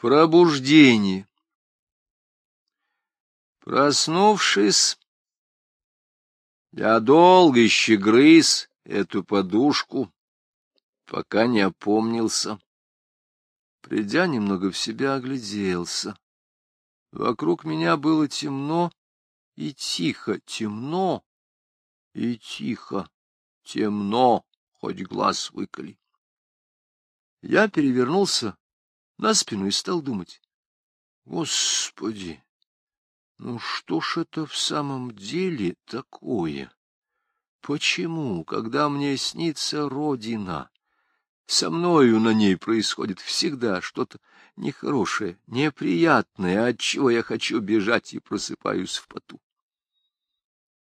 Пробуждение. Проснувшись, я долго еще грыз эту подушку, пока не опомнился. Придя немного в себя, огляделся. Вокруг меня было темно и тихо, темно и тихо, темно, хоть глаз выколи. Я перевернулся на спину и стал думать. Господи, ну что ж это в самом деле такое? Почему, когда мне снится Родина, со мною на ней происходит всегда что-то нехорошее, неприятное, от чего я хочу бежать и просыпаюсь в поту?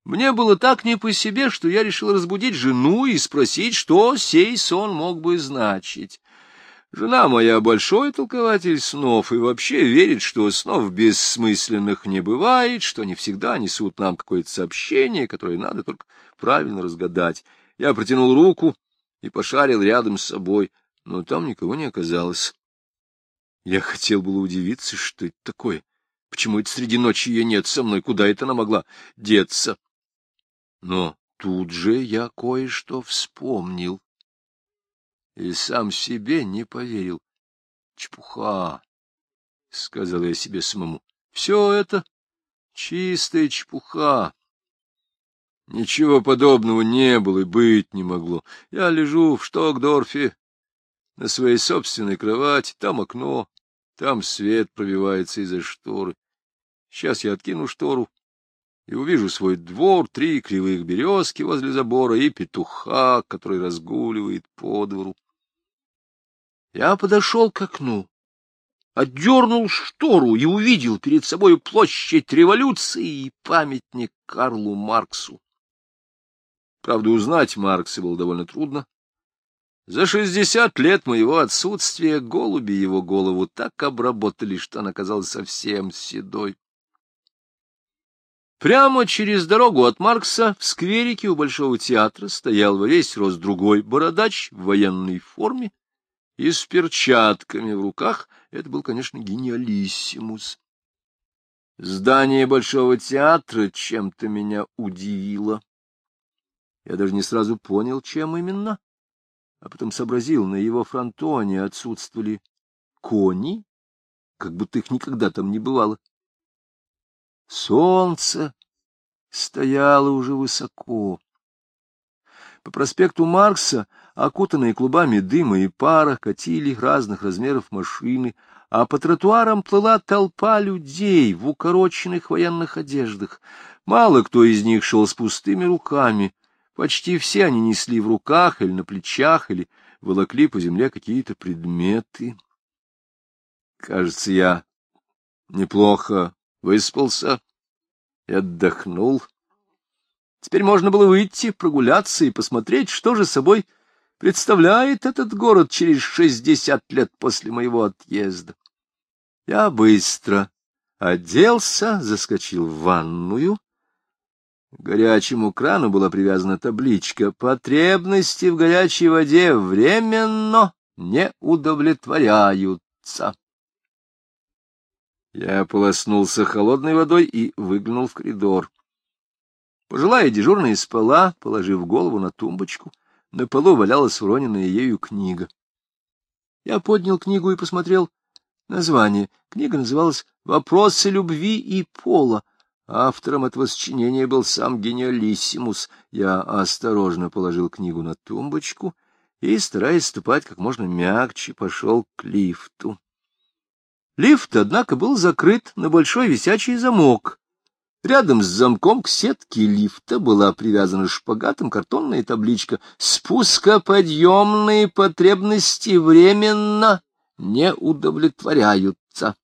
Мне было так не по себе, что я решил разбудить жену и спросить, что сей сон мог бы значить. Жена моя большой толкователь снов и вообще верит, что снов бессмысленных не бывает, что они всегда несут нам какое-то сообщение, которое надо только правильно разгадать. Я протянул руку и пошарил рядом с собой, но там никого не оказалось. Я хотел было удивиться, что это такое. Почему это среди ночи ее нет со мной? Куда это она могла деться? Но тут же я кое-что вспомнил и сам себе не поверил. Чепуха, — сказал я себе самому. Все это чистая чепуха. Ничего подобного не было и быть не могло. Я лежу в Штокдорфе на своей собственной кровати, там окно, там свет пробивается из-за шторы. Сейчас я откину штору и увижу свой двор, три кривых березки возле забора и петуха, который разгуливает по двору. Я подошел к окну, отдернул штору и увидел перед собой площадь революции и памятник Карлу Марксу. Правда, узнать Маркса было довольно трудно. За шестьдесят лет моего отсутствия голуби его голову так обработали, что она казалась совсем седой. Прямо через дорогу от Маркса в скверике у Большого театра стоял во весь рост другой бородач в военной форме и с перчатками в руках. Это был, конечно, гениалиссимус. Здание Большого театра чем-то меня удивило. Я даже не сразу понял, чем именно, а потом сообразил, на его фронтоне отсутствовали кони, как будто их никогда там не бывало. Солнце стояло уже высоко. По проспекту Маркса окутанные клубами дыма и пара, катили разных размеров машины, а по тротуарам плыла толпа людей в укороченных военных одеждах. Мало кто из них шел с пустыми руками. Почти все они несли в руках или на плечах, или волокли по земле какие-то предметы. Кажется, я неплохо выспался и отдохнул. Теперь можно было выйти, прогуляться и посмотреть, что же собой представляет этот город через шестьдесят лет после моего отъезда. Я быстро оделся, заскочил в ванную. К горячему крану была привязана табличка «Потребности в горячей воде временно не удовлетворяются». Я полоснулся холодной водой и выглянул в коридор. Пожилая дежурная спала, положив голову на тумбочку — на полу валялась уроненная ею книга. Я поднял книгу и посмотрел название. Книга называлась «Вопросы любви и пола». Автором этого сочинения был сам гениалиссимус. Я осторожно положил книгу на тумбочку и, стараясь ступать как можно мягче, пошел к лифту. Лифт, однако, был закрыт на большой висячий замок. Рядом с замком к сетке лифта была привязана шпагатом картонная табличка «Спускоподъемные потребности временно не удовлетворяются».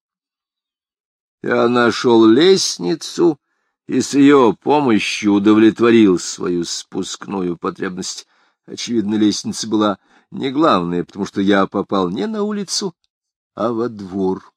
Я нашел лестницу и с ее помощью удовлетворил свою спускную потребность. Очевидно, лестница была не главная, потому что я попал не на улицу, а во двор.